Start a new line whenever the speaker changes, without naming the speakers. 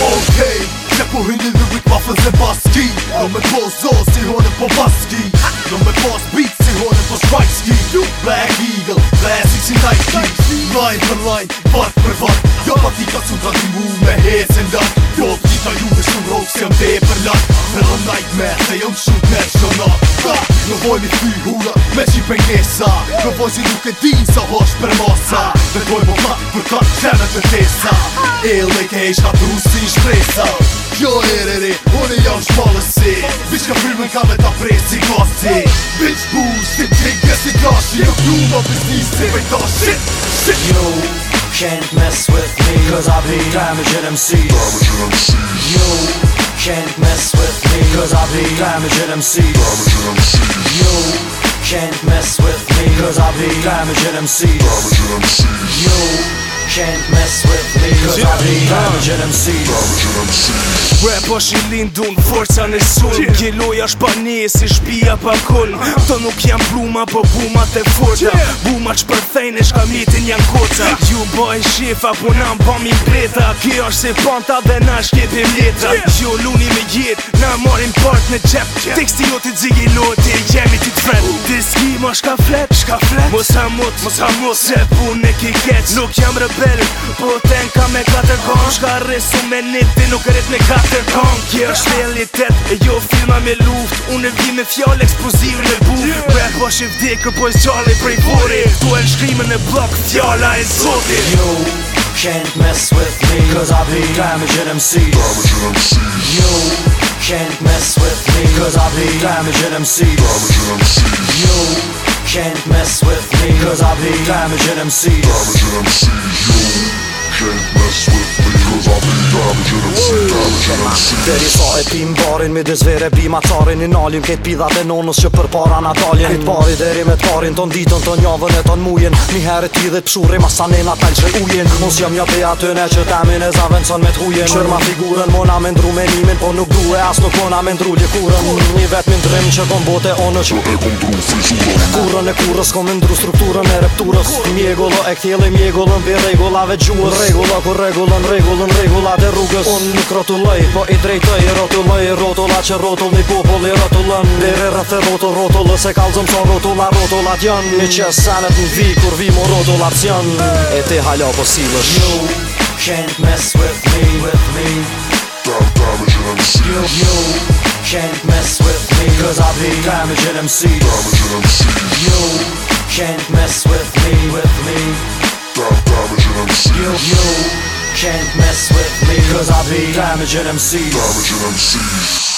Okej, okay. Przepuchyny były kwafe zębaski Numer po zo, sychonem po baski Numer po speed, sychonem po szwajski Black Eagle, classics i Nike Line per line, part per part Ja patika cuda dymu, me hecen dat Dot kita juve folks jëm dhe për lot Në dhe nightmare se jëm shumë për shumë Ka, në vojnë i fy hurë me qi
për njesa Në vojnë që nuk e din sa hosht për mosa Dhe dojnë po ka, për ka, shemë të tesa E le ke ishka tru si shpresa Jo e re re, unë e jam shpallësi Bitch ka frimën ka me ta prej si gosti Bitch bullshit, kënë gësit gashi Jo kru ma biznisi, pëjta shit, shit yo can't mess with me Cause I be damaging MCs Damaging You can't mess with me Cause I be damaging MCs Damaging You can't mess with me Cause I be damaging MCs Damaging You can't mess with me Cause I be damaging MCs Damaging Rap është i lindun,
forca në sun yeah. Gjeloj është pa nje, si shpia pa kun uh. Të nuk jam bruma, po buma të forca yeah. Buma që përthejnë, e shka mitin janë koca uh. Ju bëjnë shifa, po nam bëmi breta Kjo është se panta dhe na shkjetim letra yeah. Jo luni me jetë, na marim part në qep yeah. Teksti jo të dzigjeloj, të jemi të tret uh. Diski ma shka flet, Mos ha mut, mos ha mut Se pun e ki kec Nuk jam rebel, po ten ka me katër kong Shka rrisu me niti, nuk rrit me katër kong Kjo është realitet, e jo filma me luft Unë e vim me fjall eksploziv në bu yeah. Bre, po shif dikë,
po s'gjalli prej buri Tu e në shkrimë në blok, fjalla e zoti You can't mess with me Cause I'll be damaged MC Damaged MC You can't mess with me Cause I'll be damaged MC MC You can't mess with me can't mess with me Cause I'll be damaging MCs Damaging MCs, you
can't mess with me Veri sa e pim barin, mi dizvere bim atarin I nalim ket pidhat e nonos që për para na taljen pari deri me t'parin, ton ditën, ton javën e ton mujen Mi herë ti dhe t'psurri, masa nena t'alë që ujen mos jam një pëja aty ne që t'amin e zaven Son me t'hujen Qër ma figurën, mona me ndru menimin Po nuk duhe as nuk mona me ndru ljekurën vet mi ndrim që kom bote E dru Në e kurës Kom ndru strukturën e repturës Mi e kthjellë e këtjeli, mi e gollon regullave gjuës Në
ku regullon, regullon, regullat e rrugës Unë nuk po i drejtoj rrotulloj rotulla që rotull
një popull i rrafë rrotull rëthë e rotull, rotullë se kalzëm qon rotulla, rotullat janë Mi që sanët në vi, kur vi mo rotullat E te halja po You
can't mess with me, with me You can't mess with me Cause I'll be damaging MC Damaging MC You can't mess with me, with me Damaging MC You, you can't mess with me Cause I'll be damaging MC Damaging MC